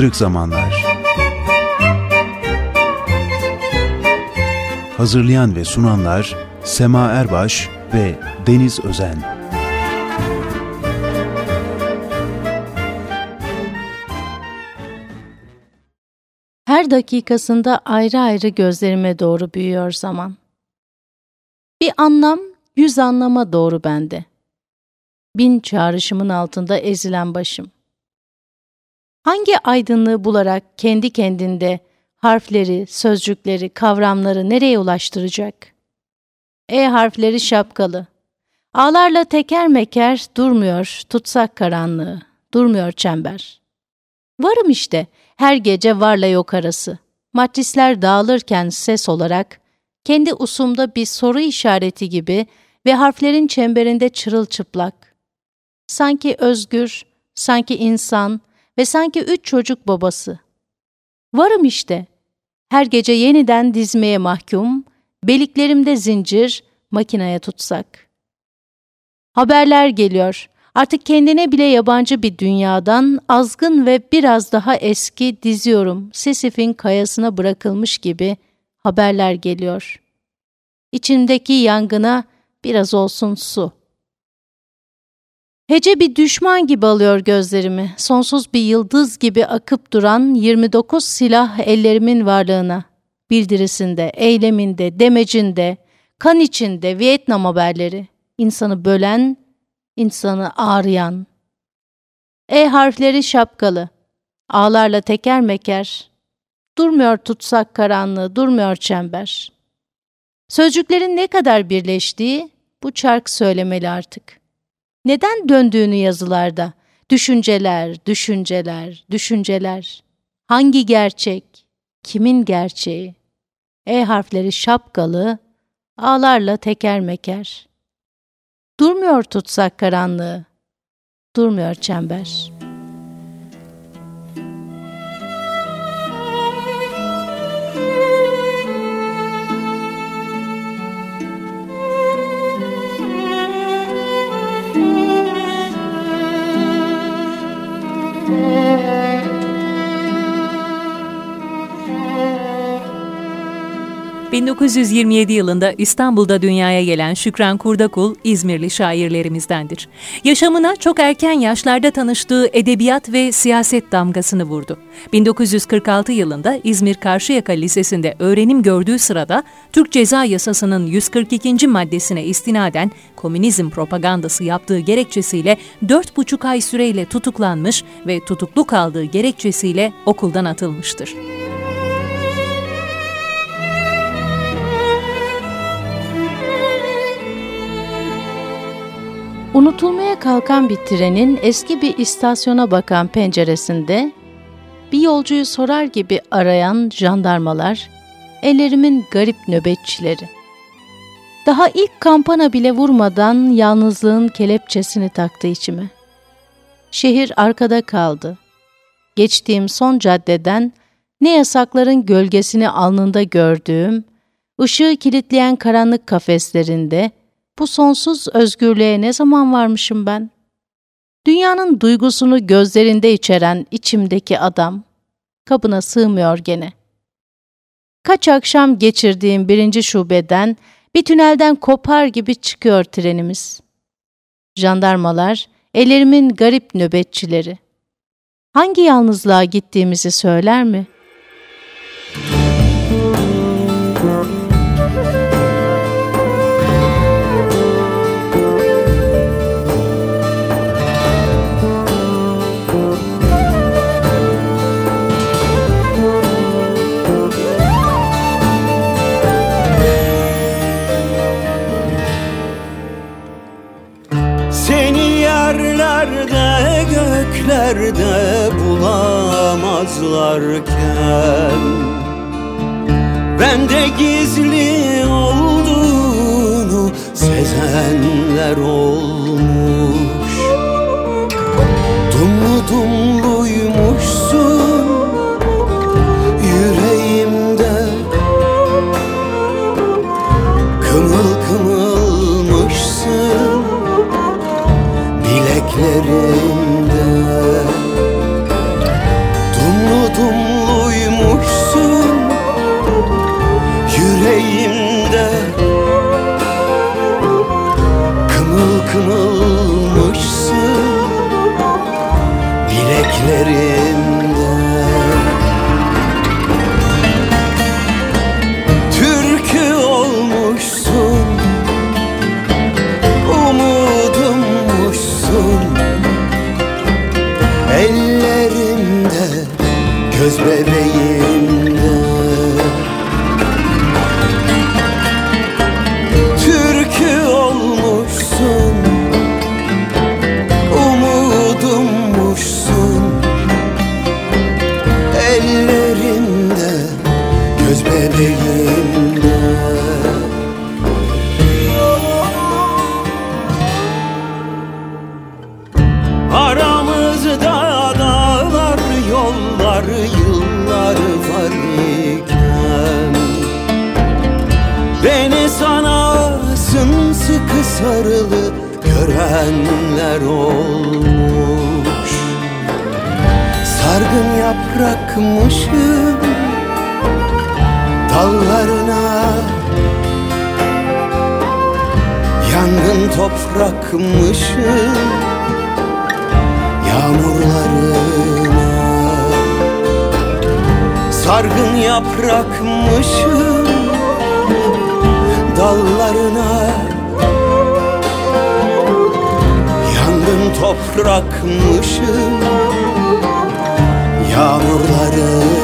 Kırık Zamanlar Hazırlayan ve sunanlar Sema Erbaş ve Deniz Özen Her dakikasında ayrı ayrı gözlerime doğru büyüyor zaman. Bir anlam, yüz anlama doğru bende. Bin çağrışımın altında ezilen başım. Hangi aydınlığı bularak kendi kendinde harfleri, sözcükleri, kavramları nereye ulaştıracak? E harfleri şapkalı. Ağlarla teker meker durmuyor tutsak karanlığı, durmuyor çember. Varım işte, her gece varla yok arası. Matrisler dağılırken ses olarak, kendi usumda bir soru işareti gibi ve harflerin çemberinde çırılçıplak. Sanki özgür, sanki insan ve sanki üç çocuk babası. Varım işte, her gece yeniden dizmeye mahkum, beliklerimde zincir, makineye tutsak. Haberler geliyor, Artık kendine bile yabancı bir dünyadan azgın ve biraz daha eski diziyorum Sisif'in kayasına bırakılmış gibi haberler geliyor. İçimdeki yangına biraz olsun su. Hece bir düşman gibi alıyor gözlerimi, sonsuz bir yıldız gibi akıp duran 29 silah ellerimin varlığına. Bildirisinde, eyleminde, demecinde, kan içinde Vietnam haberleri, insanı bölen insanı ağrıyan. E harfleri şapkalı, ağlarla teker meker, durmuyor tutsak karanlığı, durmuyor çember. Sözcüklerin ne kadar birleştiği bu çark söylemeli artık. Neden döndüğünü yazılarda, düşünceler, düşünceler, düşünceler. Hangi gerçek, kimin gerçeği? E harfleri şapkalı, ağlarla teker meker. Durmuyor tutsak karanlığı, durmuyor çember.'' 1927 yılında İstanbul'da dünyaya gelen Şükran Kurdakul, İzmirli şairlerimizdendir. Yaşamına çok erken yaşlarda tanıştığı edebiyat ve siyaset damgasını vurdu. 1946 yılında İzmir Karşıyaka Lisesi'nde öğrenim gördüğü sırada Türk Ceza Yasası'nın 142. maddesine istinaden komünizm propagandası yaptığı gerekçesiyle 4,5 ay süreyle tutuklanmış ve tutuklu kaldığı gerekçesiyle okuldan atılmıştır. Unutulmaya kalkan bir trenin eski bir istasyona bakan penceresinde bir yolcuyu sorar gibi arayan jandarmalar, ellerimin garip nöbetçileri. Daha ilk kampana bile vurmadan yalnızlığın kelepçesini taktı içime. Şehir arkada kaldı. Geçtiğim son caddeden ne yasakların gölgesini alnında gördüğüm, ışığı kilitleyen karanlık kafeslerinde, bu sonsuz özgürlüğe ne zaman varmışım ben? Dünyanın duygusunu gözlerinde içeren içimdeki adam, kabına sığmıyor gene. Kaç akşam geçirdiğim birinci şubeden, bir tünelden kopar gibi çıkıyor trenimiz. Jandarmalar, ellerimin garip nöbetçileri. Hangi yalnızlığa gittiğimizi söyler mi?'' Göklerde bulamazlarken Ben de gizli Sargın yaprakmışım dallarına. Yangın toprakmışım yağmurlarına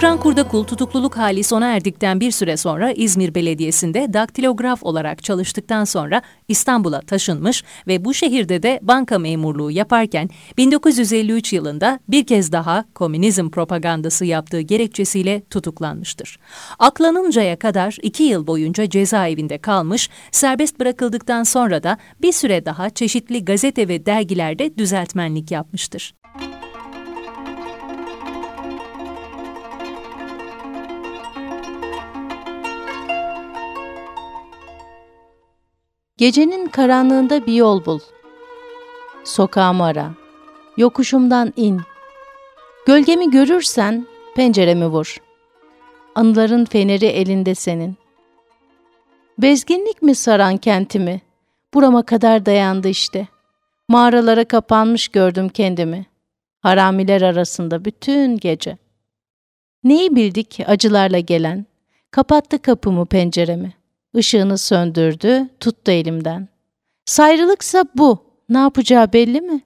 Şükran Kurdakul tutukluluk hali sona erdikten bir süre sonra İzmir Belediyesi'nde daktilograf olarak çalıştıktan sonra İstanbul'a taşınmış ve bu şehirde de banka memurluğu yaparken 1953 yılında bir kez daha komünizm propagandası yaptığı gerekçesiyle tutuklanmıştır. Aklanıncaya kadar iki yıl boyunca cezaevinde kalmış, serbest bırakıldıktan sonra da bir süre daha çeşitli gazete ve dergilerde düzeltmenlik yapmıştır. Gecenin karanlığında bir yol bul. Sokağımı ara. Yokuşumdan in. Gölgemi görürsen penceremi vur. Anıların feneri elinde senin. Bezginlik mi saran kentimi? Burama kadar dayandı işte. Mağaralara kapanmış gördüm kendimi. Haramiler arasında bütün gece. Neyi bildik acılarla gelen? Kapattı kapımı penceremi. Işığını söndürdü, tuttu elimden. Sayrılıksa bu. Ne yapacağı belli mi?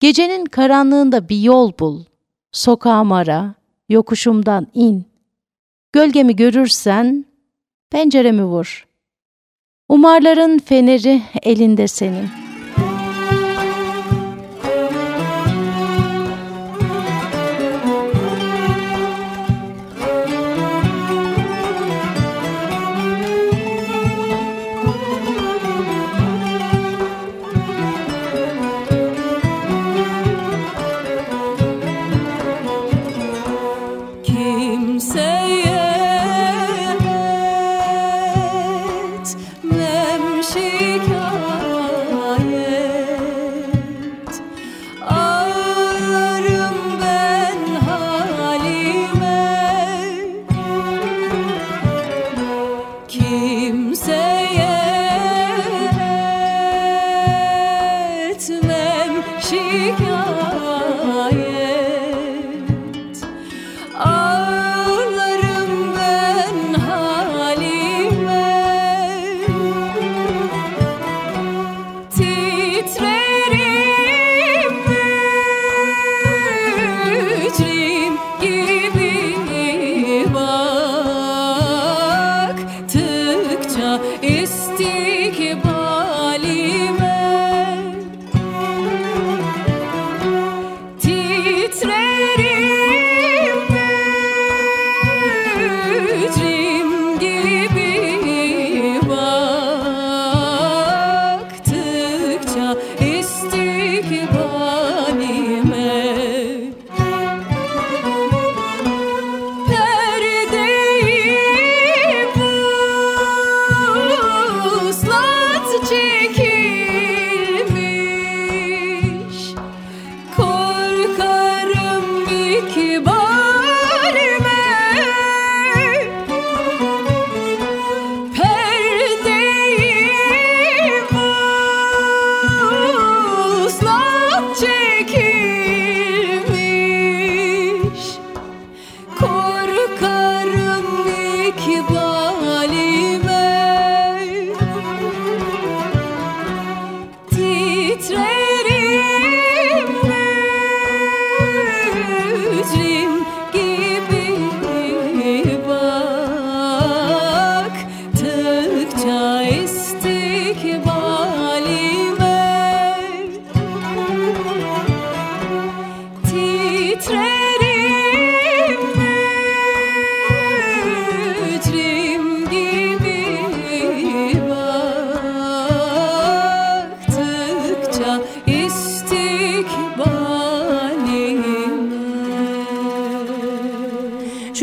Gecenin karanlığında bir yol bul. Sokağım ara, yokuşumdan in. Gölgemi görürsen penceremi vur. Umarların feneri elinde senin. e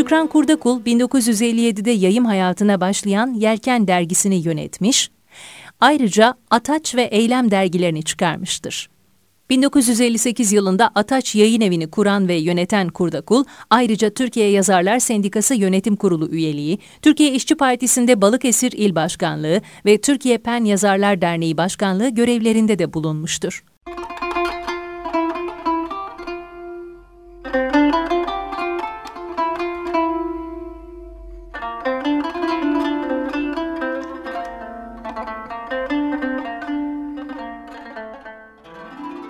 Şükran Kurdakul 1957'de yayım hayatına başlayan Yelken dergisini yönetmiş, ayrıca Ataç ve Eylem dergilerini çıkarmıştır. 1958 yılında Ataç Yayın Evi'ni kuran ve yöneten Kurdakul, ayrıca Türkiye Yazarlar Sendikası Yönetim Kurulu üyeliği, Türkiye İşçi Partisi'nde Balıkesir İl Başkanlığı ve Türkiye Pen Yazarlar Derneği Başkanlığı görevlerinde de bulunmuştur.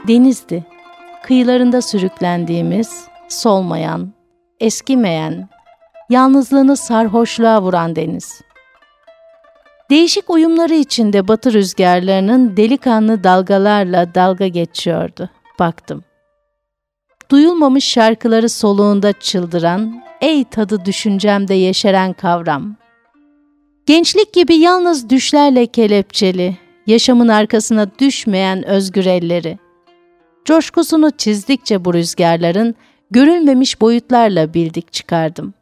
Denizdi. Kıyılarında sürüklendiğimiz, solmayan, eskimeyen, yalnızlığını sarhoşluğa vuran deniz. Değişik uyumları içinde batı rüzgarlarının delikanlı dalgalarla dalga geçiyordu. Baktım. Duyulmamış şarkıları soluğunda çıldıran, ey tadı düşüncemde yeşeren kavram. Gençlik gibi yalnız düşlerle kelepçeli, yaşamın arkasına düşmeyen özgür elleri.'' Coşkusunu çizdikçe bu rüzgarların görülmemiş boyutlarla bildik çıkardım.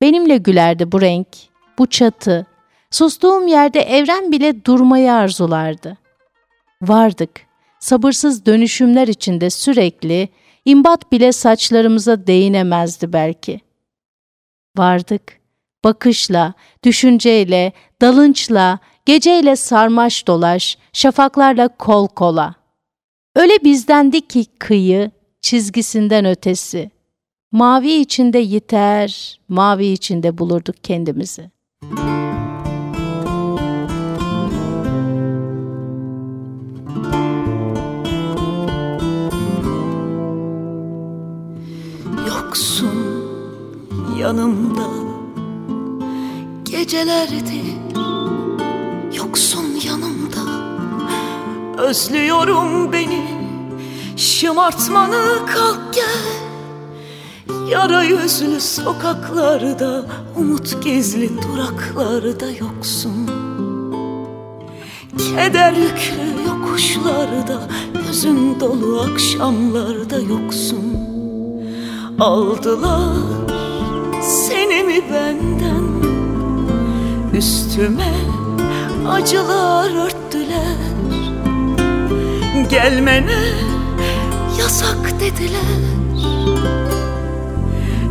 Benimle gülerdi bu renk, bu çatı, sustuğum yerde evren bile durmayı arzulardı. Vardık, sabırsız dönüşümler içinde sürekli, imbat bile saçlarımıza değinemezdi belki. Vardık, bakışla, düşünceyle, dalınçla, geceyle sarmaş dolaş, şafaklarla kol kola.'' Öyle bizdendi ki kıyı, çizgisinden ötesi. Mavi içinde yiter, mavi içinde bulurduk kendimizi. Yoksun yanımda Gecelerdir Özlüyorum beni. Şımartmanı kalk gel. Yara yüzlü sokaklarda Umut gizli duraklarda yoksun. Keder yüklü yokuşlarda Hüzün dolu akşamlarda yoksun. Aldılar seni mi benden? Üstüme acılar örttüler Gelmene yasak dediler.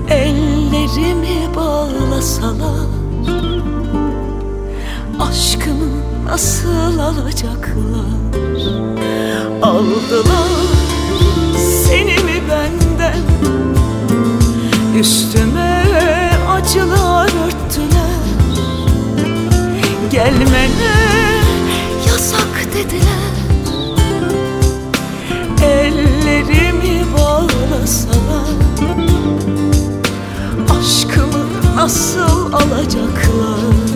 Ellerimi bağlasalar Aşkımı nasıl alacaklar? Aldılar seni mi benden? Üstüme acılar örttüler. Gelmene yasak dediler Ellerimi bağlasalar Aşkımı nasıl alacaklar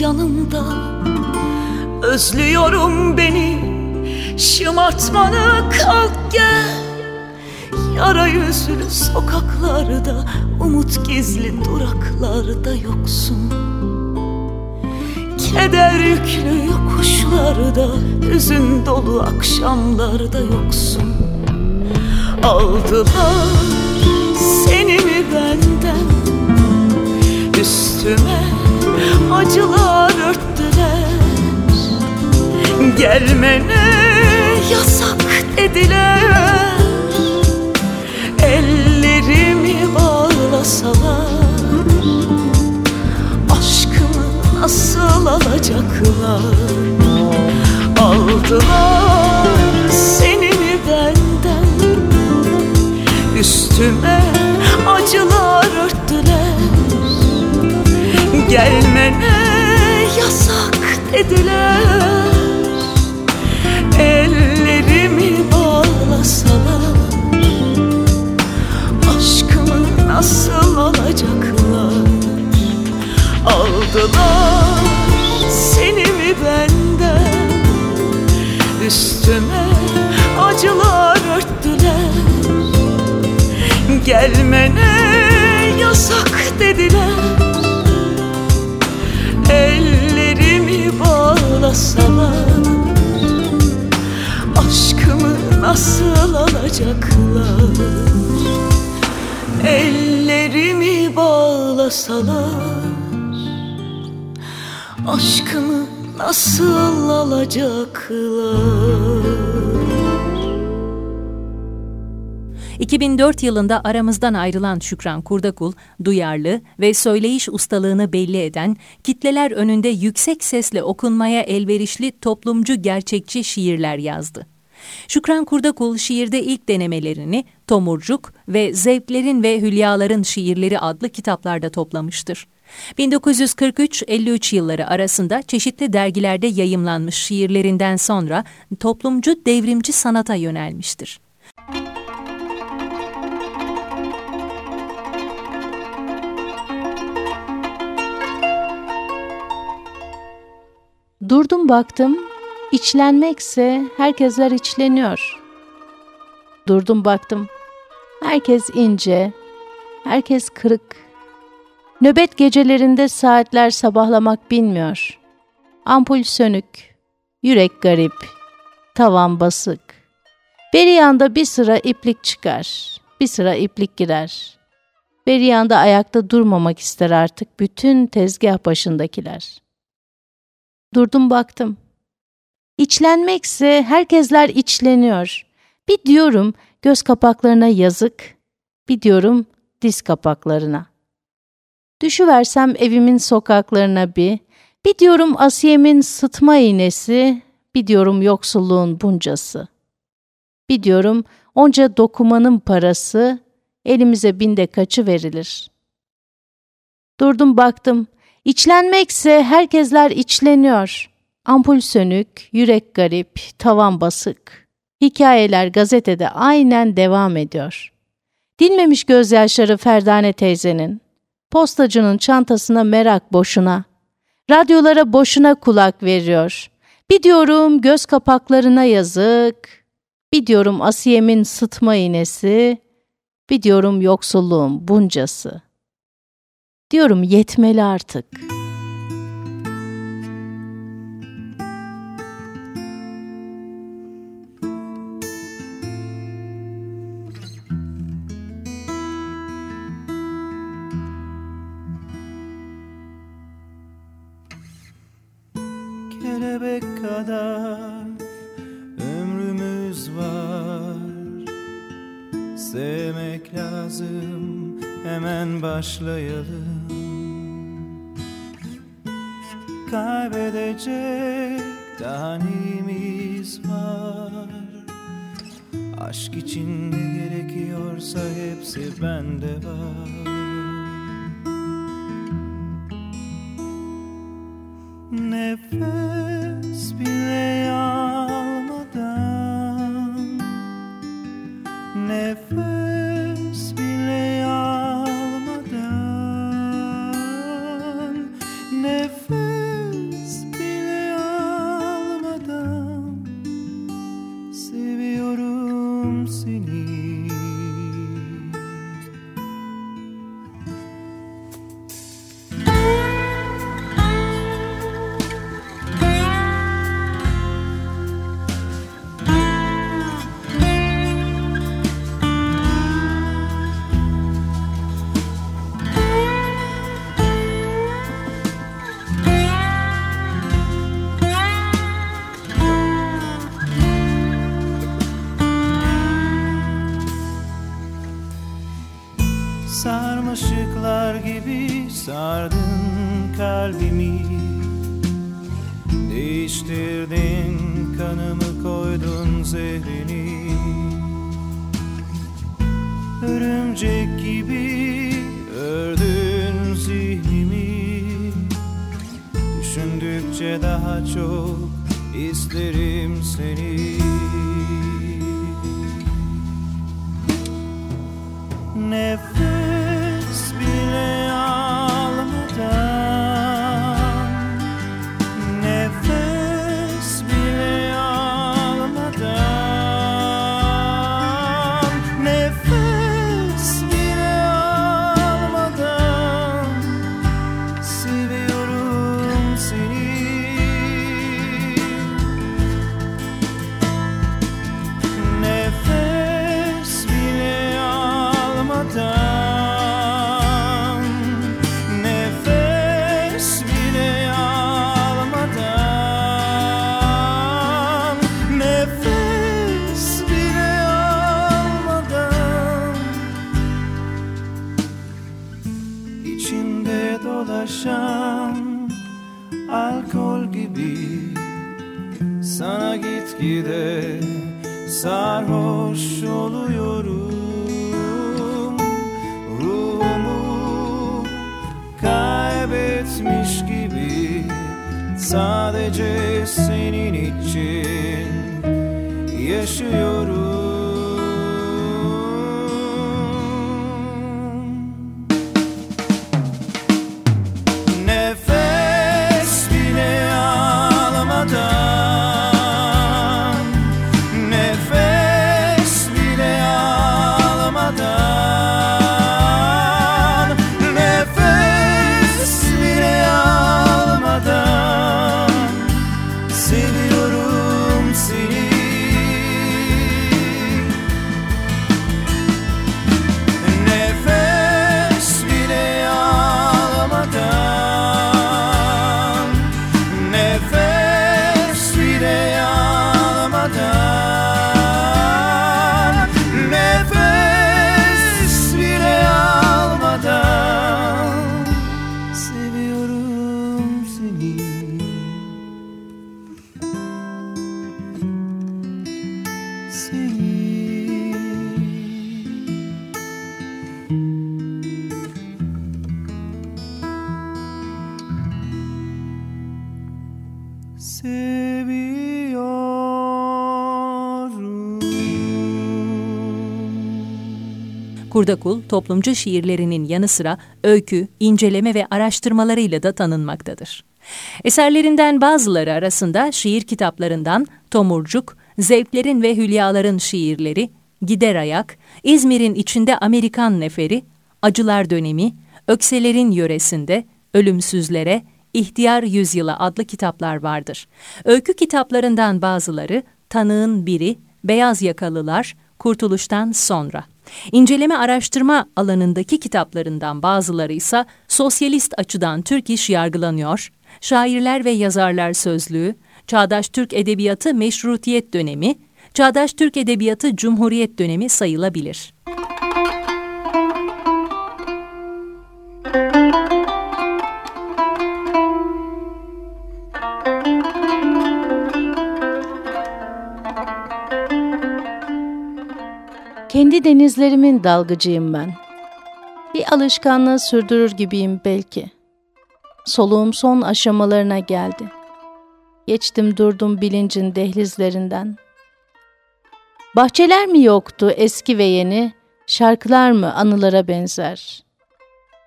yanımda. Özlüyorum beni. Şımartmanı kalk gel. Yara yüzlü sokaklarda Umut gizli duraklarda yoksun. Keder yüklü yokuşlarda Hüzün dolu akşamlarda yoksun. Aldılar seni mi benden? Üstüme acılar örttüler Gelmene yasak dediler Ellerimi bağlasalar. Aşkımı nasıl alacaklar? Aldılar seni benden. Üstüme acılar gelmene yasak dediler. Ellerimi bağlasalar Aşkımı nasıl alacaklar? Aldılar seni mi benden? Üstüme acılar örttüler. Gelmene yasak dediler. Nasıl alacaklar. Ellerimi bağlasalar. Aşkımı nasıl alacaklar? 2004 yılında aramızdan ayrılan Şükran Kurdakul, duyarlı ve söyleyiş ustalığını belli eden, kitleler önünde yüksek sesle okunmaya elverişli toplumcu gerçekçi şiirler yazdı. Şükran Kurdakul şiirde ilk denemelerini Tomurcuk ve Zevklerin ve Hülyaların Şiirleri adlı kitaplarda toplamıştır. 1943-53 yılları arasında çeşitli dergilerde yayımlanmış şiirlerinden sonra toplumcu devrimci sanata yönelmiştir. Durdum baktım, içlenmekse herkesler içleniyor. Durdum baktım, herkes ince, herkes kırık. Nöbet gecelerinde saatler sabahlamak bilmiyor. Ampul sönük, yürek garip, tavan basık. Beri yanda bir sıra iplik çıkar, bir sıra iplik girer. Beri yanda ayakta durmamak ister artık bütün tezgah başındakiler.'' Durdum baktım. İçlenmekse herkesler içleniyor. Bir diyorum göz kapaklarına yazık, bir diyorum diz kapaklarına. Düşüversem evimin sokaklarına bir, bir diyorum Asiye'min sıtma iğnesi, bir diyorum yoksulluğun buncası. Bir diyorum onca dokumanın parası, elimize binde kaçı verilir. Durdum baktım, İçlenmekse herkesler içleniyor. Ampul sönük, yürek garip, tavan basık. Hikayeler gazetede aynen devam ediyor. Dinmemiş gözyaşları Ferdane teyzenin. Postacının çantasına merak boşuna. Radyolara boşuna kulak veriyor. Bir diyorum göz kapaklarına yazık. Bir diyorum Asiye'min sıtma iğnesi. Bir diyorum yoksulluğun buncası.'' Diyorum yetmeli artık. Sevmek lazım. Hemen başlayalım. Kaybedecek daha neyimiz var? Aşk için ne gerekiyorsa hepsi bende var Sadece senin için yaşıyorum Kurdakul, toplumcu şiirlerinin yanı sıra öykü, inceleme ve araştırmalarıyla da tanınmaktadır. Eserlerinden bazıları arasında şiir kitaplarından Tomurcuk, Zevklerin ve Hülyaların şiirleri, Gider Ayak, İzmir'in içinde Amerikan neferi, Acılar Dönemi, Ökselerin Yöresinde, Ölümsüzlere, İhtiyar Yüzyılı adlı kitaplar vardır. Öykü kitaplarından bazıları Tanığın Biri, Beyaz Yakalılar, Kurtuluştan Sonra. İnceleme araştırma alanındaki kitaplarından bazıları ise sosyalist açıdan Türk iş yargılanıyor, Şairler ve Yazarlar Sözlüğü, Çağdaş Türk Edebiyatı Meşrutiyet Dönemi, Çağdaş Türk Edebiyatı Cumhuriyet Dönemi sayılabilir. Kendi denizlerimin dalgıcıyım ben. Bir alışkanlığı sürdürür gibiyim belki. Soluğum son aşamalarına geldi. Geçtim durdum bilincin dehlizlerinden. Bahçeler mi yoktu eski ve yeni, şarkılar mı anılara benzer?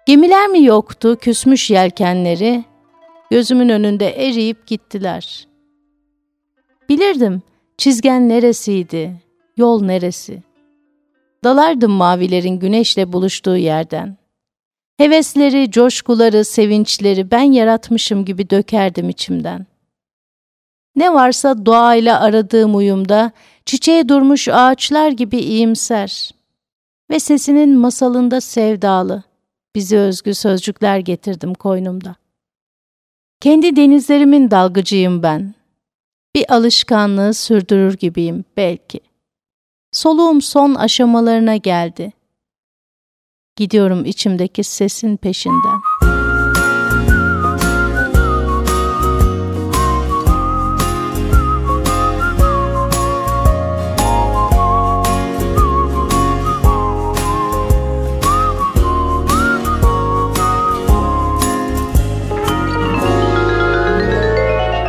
Gemiler mi yoktu küsmüş yelkenleri, gözümün önünde eriyip gittiler. Bilirdim çizgen neresiydi, yol neresi. Dalardım mavilerin güneşle buluştuğu yerden. Hevesleri, coşkuları, sevinçleri ben yaratmışım gibi dökerdim içimden. Ne varsa doğayla aradığım uyumda, çiçeğe durmuş ağaçlar gibi iyimser. Ve sesinin masalında sevdalı, bize özgü sözcükler getirdim koynumda. Kendi denizlerimin dalgıcıyım ben. Bir alışkanlığı sürdürür gibiyim belki. Soluğum son aşamalarına geldi. Gidiyorum içimdeki sesin peşinden.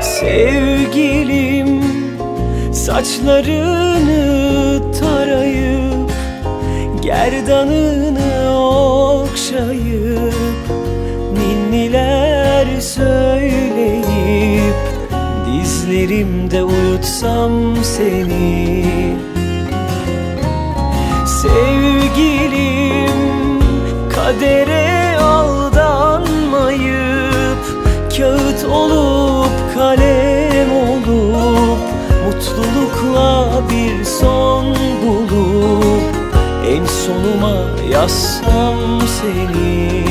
Sevgilim saçlarını Gerdanını okşayıp Ninniler söyleyip Dizlerimde uyutsam seni. Sevgilim kadere En sonuma yazsam seni.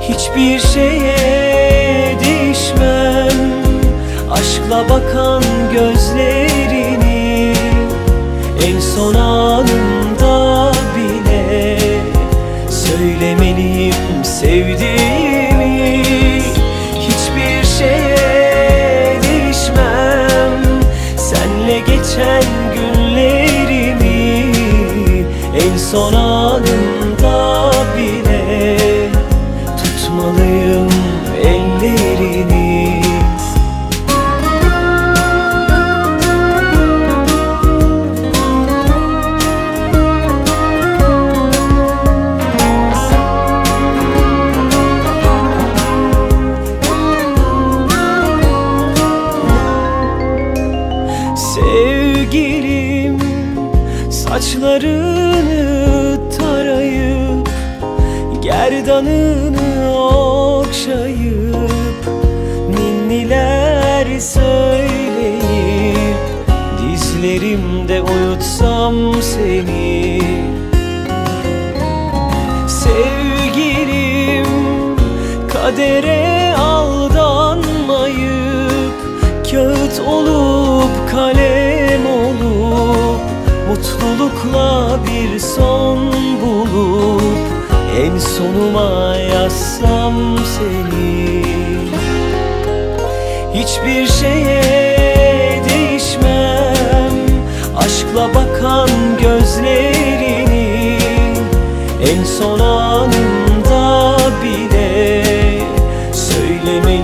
Hiçbir şeye değişmem Aşkla bakan gözlerini En son anımda bile Söylemeliyim sevdiğimi En son En sonuma yazsam seni. Hiçbir şeye değişmem. Aşkla bakan gözlerini En son anımda bile Söylemeliyim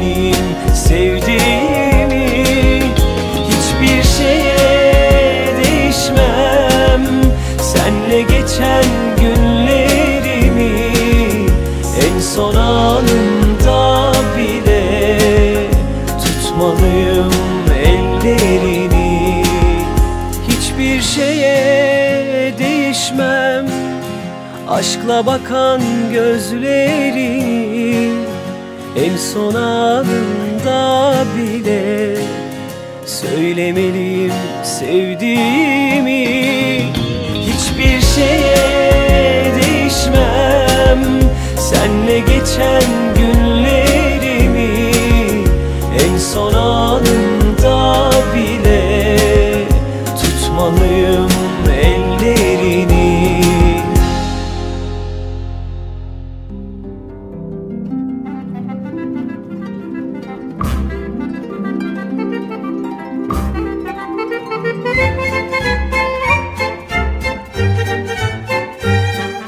Aşkla bakan gözlerini En son anında bile Söylemeliyim sevdiğimi. Hiçbir şeye değişmem. Senle geçen